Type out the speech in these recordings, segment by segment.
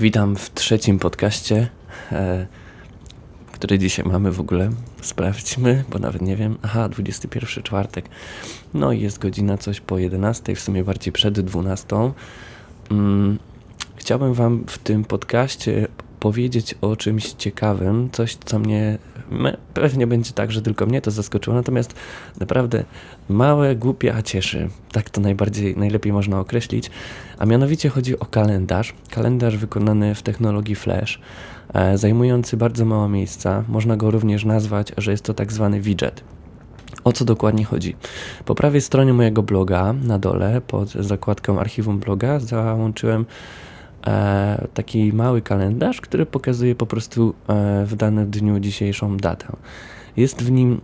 Witam w trzecim podcaście, e, który dzisiaj mamy w ogóle. Sprawdźmy, bo nawet nie wiem. Aha, 21 czwartek. No i jest godzina coś po 11, w sumie bardziej przed 12. Mm, chciałbym Wam w tym podcaście powiedzieć o czymś ciekawym, coś, co mnie pewnie będzie tak, że tylko mnie to zaskoczyło, natomiast naprawdę małe, głupie, a cieszy. Tak to najbardziej, najlepiej można określić. A mianowicie chodzi o kalendarz. Kalendarz wykonany w technologii Flash, e, zajmujący bardzo mało miejsca. Można go również nazwać, że jest to tak zwany widget. O co dokładnie chodzi? Po prawej stronie mojego bloga, na dole, pod zakładką archiwum bloga, załączyłem taki mały kalendarz, który pokazuje po prostu e, w danym dniu dzisiejszą datę. Jest w nim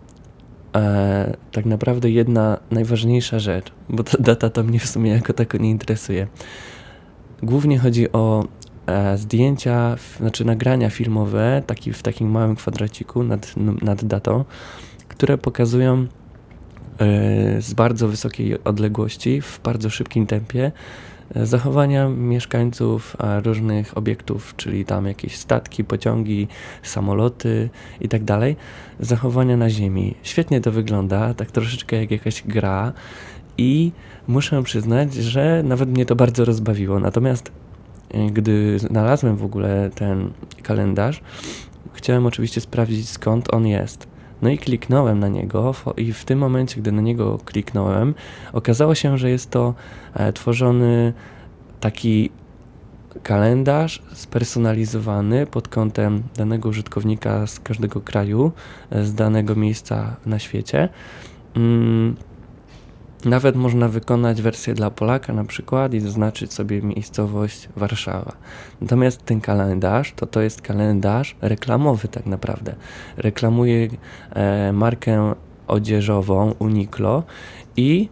e, tak naprawdę jedna najważniejsza rzecz, bo ta data to mnie w sumie jako tako nie interesuje. Głównie chodzi o e, zdjęcia, znaczy nagrania filmowe taki, w takim małym kwadraciku nad, nad datą, które pokazują e, z bardzo wysokiej odległości, w bardzo szybkim tempie, zachowania mieszkańców różnych obiektów, czyli tam jakieś statki, pociągi, samoloty i tak zachowania na Ziemi. Świetnie to wygląda, tak troszeczkę jak jakaś gra i muszę przyznać, że nawet mnie to bardzo rozbawiło. Natomiast e, gdy znalazłem w ogóle ten kalendarz, chciałem oczywiście sprawdzić skąd on jest. No i kliknąłem na niego i w tym momencie, gdy na niego kliknąłem, okazało się, że jest to e, tworzony taki kalendarz spersonalizowany pod kątem danego użytkownika z każdego kraju, e, z danego miejsca na świecie. Nawet można wykonać wersję dla Polaka na przykład i zaznaczyć sobie miejscowość Warszawa. Natomiast ten kalendarz to to jest kalendarz reklamowy tak naprawdę. Reklamuje e, markę odzieżową Uniqlo i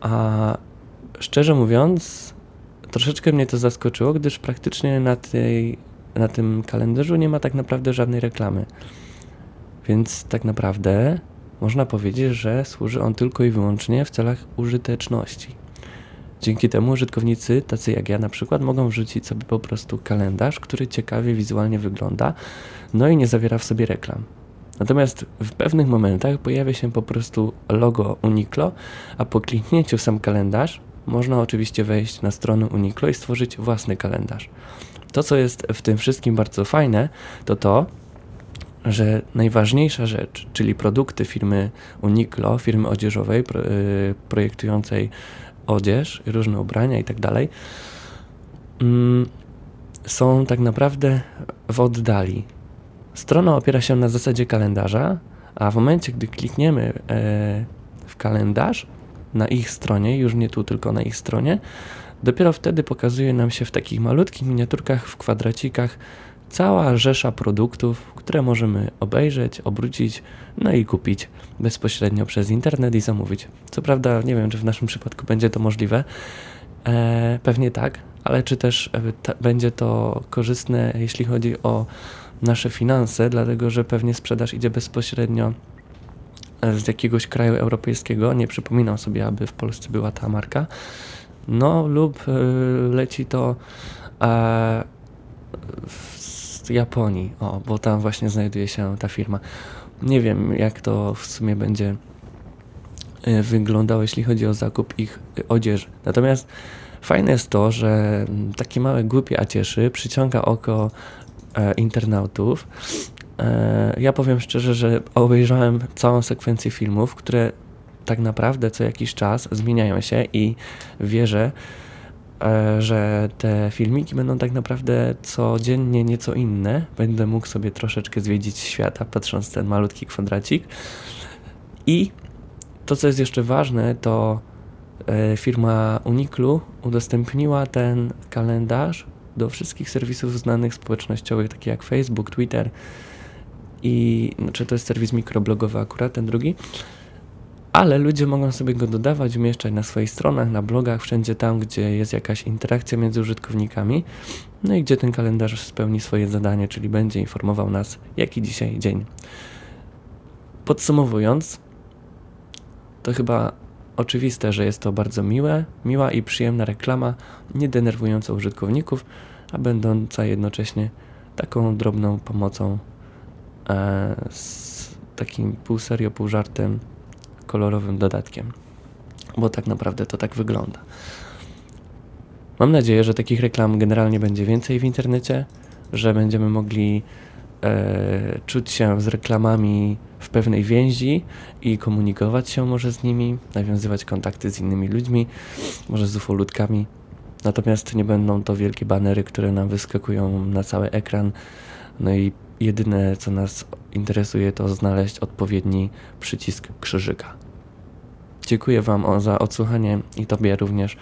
a, szczerze mówiąc troszeczkę mnie to zaskoczyło, gdyż praktycznie na, tej, na tym kalendarzu nie ma tak naprawdę żadnej reklamy. Więc tak naprawdę można powiedzieć, że służy on tylko i wyłącznie w celach użyteczności. Dzięki temu użytkownicy, tacy jak ja na przykład, mogą wrzucić sobie po prostu kalendarz, który ciekawie wizualnie wygląda, no i nie zawiera w sobie reklam. Natomiast w pewnych momentach pojawia się po prostu logo Uniqlo, a po kliknięciu w sam kalendarz można oczywiście wejść na stronę Uniqlo i stworzyć własny kalendarz. To, co jest w tym wszystkim bardzo fajne, to to, że najważniejsza rzecz, czyli produkty firmy Uniqlo, firmy odzieżowej y, projektującej odzież, różne ubrania i tak dalej, mm, są tak naprawdę w oddali. Strona opiera się na zasadzie kalendarza, a w momencie, gdy klikniemy e, w kalendarz na ich stronie, już nie tu, tylko na ich stronie, dopiero wtedy pokazuje nam się w takich malutkich miniaturkach, w kwadracikach cała rzesza produktów, które możemy obejrzeć, obrócić, no i kupić bezpośrednio przez internet i zamówić. Co prawda, nie wiem, czy w naszym przypadku będzie to możliwe. E, pewnie tak, ale czy też e, ta, będzie to korzystne, jeśli chodzi o nasze finanse, dlatego że pewnie sprzedaż idzie bezpośrednio e, z jakiegoś kraju europejskiego. Nie przypominam sobie, aby w Polsce była ta marka. No, lub y, leci to e, w Japonii, o, bo tam właśnie znajduje się ta firma. Nie wiem, jak to w sumie będzie e, wyglądało, jeśli chodzi o zakup ich odzieży. Natomiast fajne jest to, że takie małe głupie acieszy przyciąga oko e, internautów. E, ja powiem szczerze, że obejrzałem całą sekwencję filmów, które tak naprawdę co jakiś czas zmieniają się i wierzę, E, że te filmiki będą tak naprawdę codziennie nieco inne. Będę mógł sobie troszeczkę zwiedzić świata, patrząc ten malutki kwadracik. I to, co jest jeszcze ważne, to e, firma Uniklu udostępniła ten kalendarz do wszystkich serwisów znanych społecznościowych, takich jak Facebook, Twitter i znaczy to jest serwis mikroblogowy akurat, ten drugi ale ludzie mogą sobie go dodawać, umieszczać na swoich stronach, na blogach, wszędzie tam, gdzie jest jakaś interakcja między użytkownikami, no i gdzie ten kalendarz spełni swoje zadanie, czyli będzie informował nas, jaki dzisiaj dzień. Podsumowując, to chyba oczywiste, że jest to bardzo miłe, miła i przyjemna reklama, nie denerwująca użytkowników, a będąca jednocześnie taką drobną pomocą e, z takim pół serio, pół żartem, kolorowym dodatkiem. Bo tak naprawdę to tak wygląda. Mam nadzieję, że takich reklam generalnie będzie więcej w internecie, że będziemy mogli e, czuć się z reklamami w pewnej więzi i komunikować się może z nimi, nawiązywać kontakty z innymi ludźmi, może z ufoludkami. Natomiast nie będą to wielkie banery, które nam wyskakują na cały ekran. No i jedyne, co nas interesuje, to znaleźć odpowiedni przycisk krzyżyka. Dziękuję Wam za odsłuchanie i Tobie również.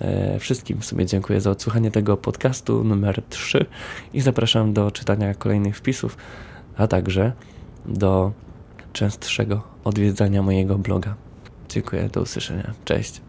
E, wszystkim w sumie dziękuję za odsłuchanie tego podcastu numer 3 i zapraszam do czytania kolejnych wpisów, a także do częstszego odwiedzania mojego bloga. Dziękuję, do usłyszenia. Cześć.